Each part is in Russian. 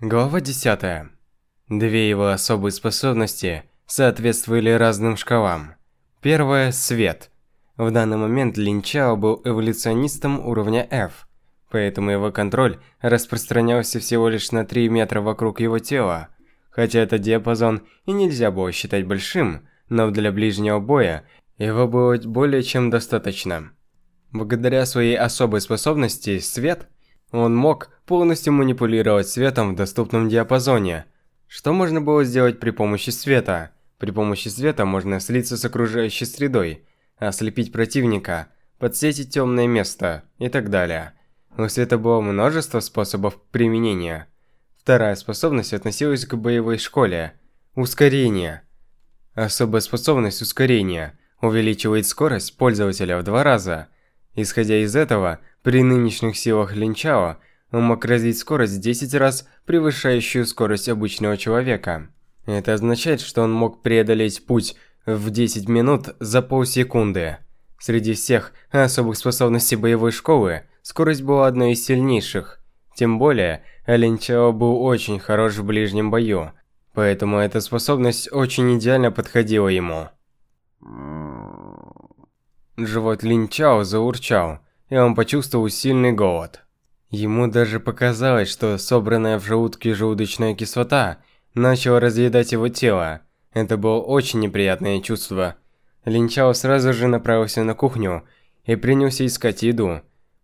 Глава 10. Две его особые способности соответствовали разным шкалам. Первая – свет. В данный момент Лин Чао был эволюционистом уровня F, поэтому его контроль распространялся всего лишь на 3 метра вокруг его тела. Хотя этот диапазон и нельзя было считать большим, но для ближнего боя его было более чем достаточно. Благодаря своей особой способности «Свет» Он мог полностью манипулировать светом в доступном диапазоне. Что можно было сделать при помощи света? При помощи света можно слиться с окружающей средой, ослепить противника, подсветить темное место и так далее. У света было множество способов применения. Вторая способность относилась к боевой школе. Ускорение. Особая способность ускорения увеличивает скорость пользователя в два раза. Исходя из этого, при нынешних силах Линчао он мог развить скорость в 10 раз, превышающую скорость обычного человека. Это означает, что он мог преодолеть путь в 10 минут за полсекунды. Среди всех особых способностей боевой школы, скорость была одной из сильнейших. Тем более, Линчао был очень хорош в ближнем бою, поэтому эта способность очень идеально подходила ему. Живот Линчао заурчал, и он почувствовал сильный голод. Ему даже показалось, что собранная в желудке желудочная кислота начала разъедать его тело. Это было очень неприятное чувство. Линчао сразу же направился на кухню и принялся искать еду.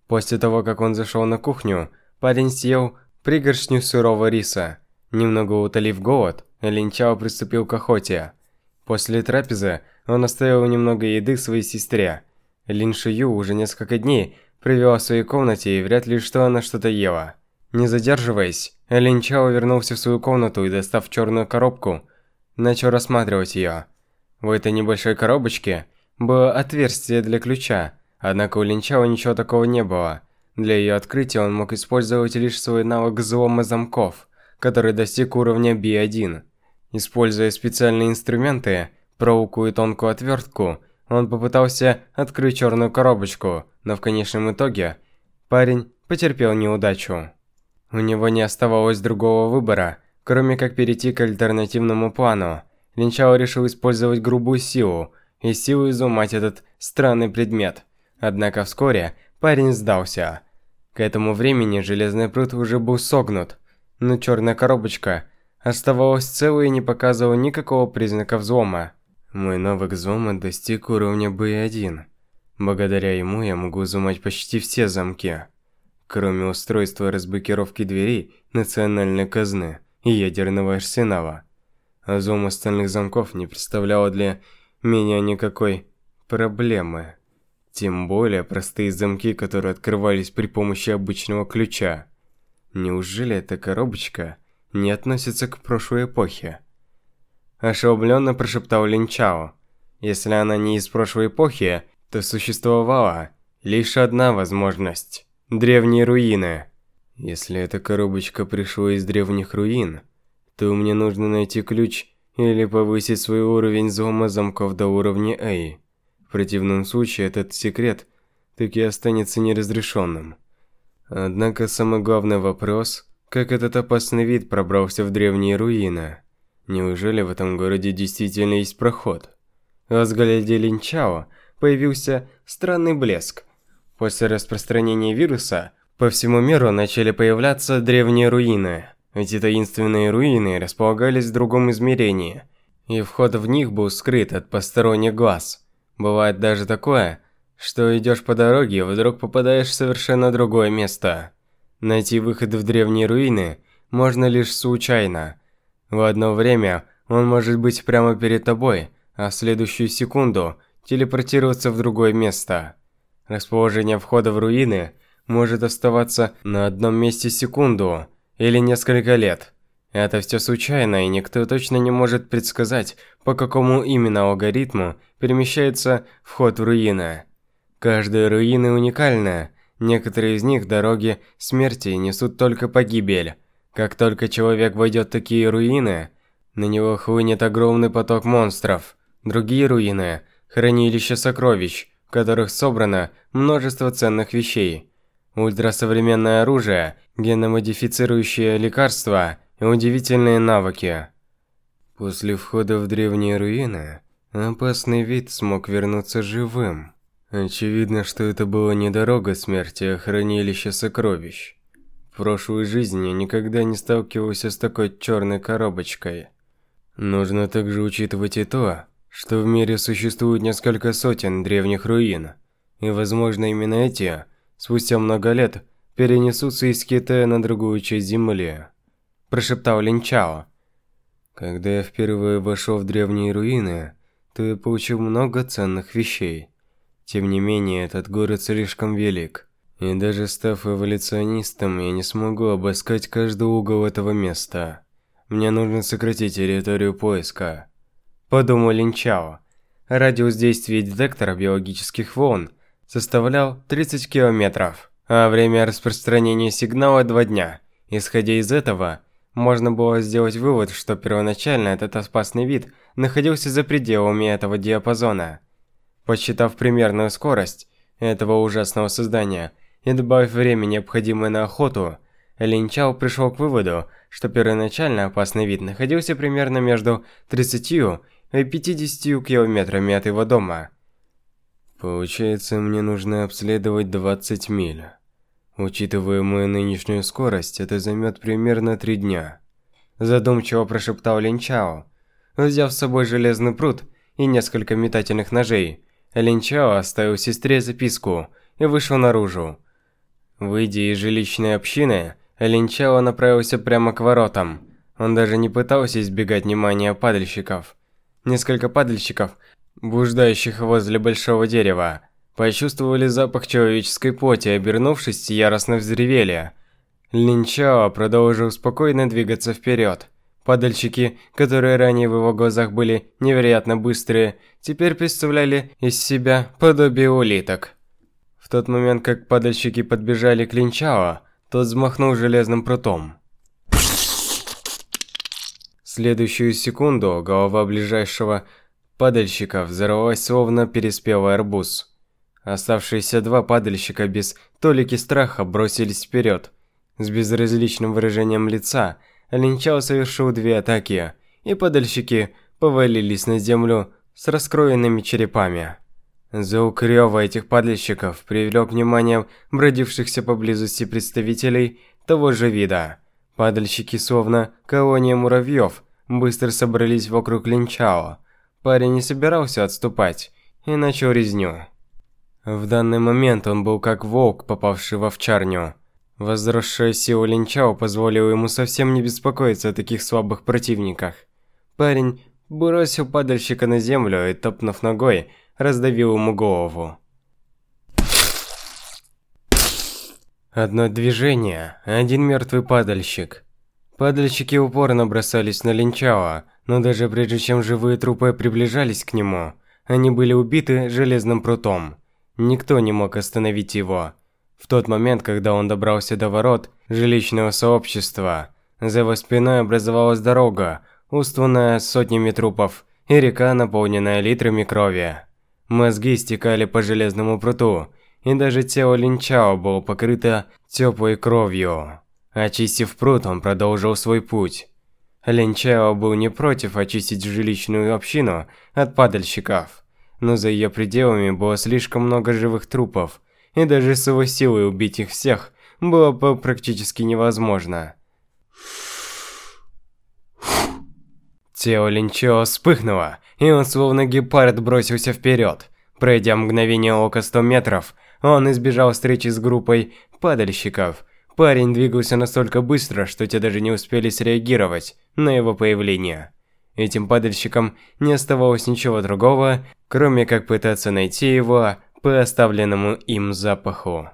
После того, как он зашел на кухню, парень съел пригоршню сырого риса. Немного утолив голод, Линчао приступил к охоте. После трапезы он оставил немного еды своей сестре – Лин Шию уже несколько дней провела в своей комнате и вряд ли что она что-то ела. Не задерживаясь, Лин Чао вернулся в свою комнату и, достав черную коробку, начал рассматривать ее. В этой небольшой коробочке было отверстие для ключа, однако у Лин Чао ничего такого не было. Для ее открытия он мог использовать лишь свой навык взлома замков, который достиг уровня B1. Используя специальные инструменты, проволоку и тонкую отвертку – он попытался открыть черную коробочку, но в конечном итоге парень потерпел неудачу. У него не оставалось другого выбора, кроме как перейти к альтернативному плану. Линчао решил использовать грубую силу и силу изумать этот странный предмет. Однако вскоре парень сдался. К этому времени железный пруд уже был согнут, но черная коробочка оставалась целой и не показывала никакого признака взлома. Мой навык взлома достиг уровня B1. Благодаря ему я могу взломать почти все замки. Кроме устройства разблокировки дверей национальной казны и ядерного арсенала. А взлом остальных замков не представлял для меня никакой проблемы. Тем более простые замки, которые открывались при помощи обычного ключа. Неужели эта коробочка не относится к прошлой эпохе? Ошеломленно прошептал Линчао. Если она не из прошлой эпохи, то существовала лишь одна возможность – древние руины. Если эта коробочка пришла из древних руин, то мне нужно найти ключ или повысить свой уровень взлома замков до уровня A. В противном случае этот секрет таки останется неразрешенным. Однако самый главный вопрос – как этот опасный вид пробрался в древние руины – Неужели в этом городе действительно есть проход? В взгляде Линчао появился странный блеск. После распространения вируса по всему миру начали появляться древние руины. Эти таинственные руины располагались в другом измерении, и вход в них был скрыт от посторонних глаз. Бывает даже такое, что идешь по дороге и вдруг попадаешь в совершенно другое место. Найти выход в древние руины можно лишь случайно – в одно время он может быть прямо перед тобой, а в следующую секунду телепортироваться в другое место. Расположение входа в руины может оставаться на одном месте секунду или несколько лет. Это все случайно, и никто точно не может предсказать, по какому именно алгоритму перемещается вход в руины. Каждая руина уникальна. Некоторые из них дороги смерти несут только погибель, как только человек войдет в такие руины, на него хлынет огромный поток монстров. Другие руины – хранилища сокровищ, в которых собрано множество ценных вещей. Ультрасовременное оружие, геномодифицирующие лекарства, и удивительные навыки. После входа в древние руины, опасный вид смог вернуться живым. Очевидно, что это была не дорога смерти, а хранилище сокровищ. В прошлой жизни никогда не сталкивался с такой черной коробочкой. Нужно также учитывать и то, что в мире существует несколько сотен древних руин, и, возможно, именно эти, спустя много лет, перенесутся из Китая на другую часть Земли. Прошептал Линчао. Когда я впервые вошел в древние руины, то я получил много ценных вещей. Тем не менее, этот город слишком велик. И даже став эволюционистом, я не смогу обыскать каждый угол этого места. Мне нужно сократить территорию поиска. Подумал Линчао. Радиус действия детектора биологических волн составлял 30 километров, а время распространения сигнала 2 дня. Исходя из этого, можно было сделать вывод, что первоначально этот опасный вид находился за пределами этого диапазона. Посчитав примерную скорость этого ужасного создания и добавив время, необходимое на охоту, Линчао пришел к выводу, что первоначально опасный вид находился примерно между 30 и 50 километрами от его дома. Получается, мне нужно обследовать 20 миль. Учитывая мою нынешнюю скорость, это займет примерно 3 дня. Задумчиво прошептал Линчао. Взяв с собой железный пруд и несколько метательных ножей, Линчао оставил сестре записку и вышел наружу. Выйдя из жилищной общины, Линчао направился прямо к воротам. Он даже не пытался избегать внимания падальщиков. Несколько падальщиков, блуждающих возле большого дерева, почувствовали запах человеческой плоти, обернувшись, яростно взревели. Линчао продолжил спокойно двигаться вперед. Падальщики, которые ранее в его глазах были невероятно быстрые, теперь представляли из себя подобие улиток. В тот момент, как падальщики подбежали к Линчао, тот взмахнул железным прутом. В следующую секунду голова ближайшего падальщика взорвалась словно переспелый арбуз. Оставшиеся два падальщика без толики страха бросились вперед. С безразличным выражением лица – Линчао совершил две атаки, и подальщики повалились на землю с раскроенными черепами. Звук рева этих падальщиков привлек внимание бродившихся поблизости представителей того же вида. Падальщики, словно колония муравьев, быстро собрались вокруг Линчао. Парень не собирался отступать и начал резню. В данный момент он был как волк, попавший в овчарню. Возросшая сила Линчао позволила ему совсем не беспокоиться о таких слабых противниках. Парень бросил падальщика на землю и, топнув ногой, раздавил ему голову. Одно движение, один мертвый падальщик. Падальщики упорно бросались на Линчао, но даже прежде чем живые трупы приближались к нему, они были убиты железным прутом. Никто не мог остановить его. В тот момент, когда он добрался до ворот жилищного сообщества, за его спиной образовалась дорога, устланная сотнями трупов, и река, наполненная литрами крови. Мозги стекали по железному пруту, и даже тело Линчао было покрыто теплой кровью. Очистив пруд, он продолжил свой путь. Линчао был не против очистить жилищную общину от падальщиков, но за ее пределами было слишком много живых трупов, и даже с его силой убить их всех было бы практически невозможно. Тело Линчо вспыхнуло, и он словно гепард бросился вперед. Пройдя мгновение ока 100 метров, он избежал встречи с группой падальщиков. Парень двигался настолько быстро, что те даже не успели среагировать на его появление. Этим падальщикам не оставалось ничего другого, кроме как пытаться найти его по оставленному им запаху.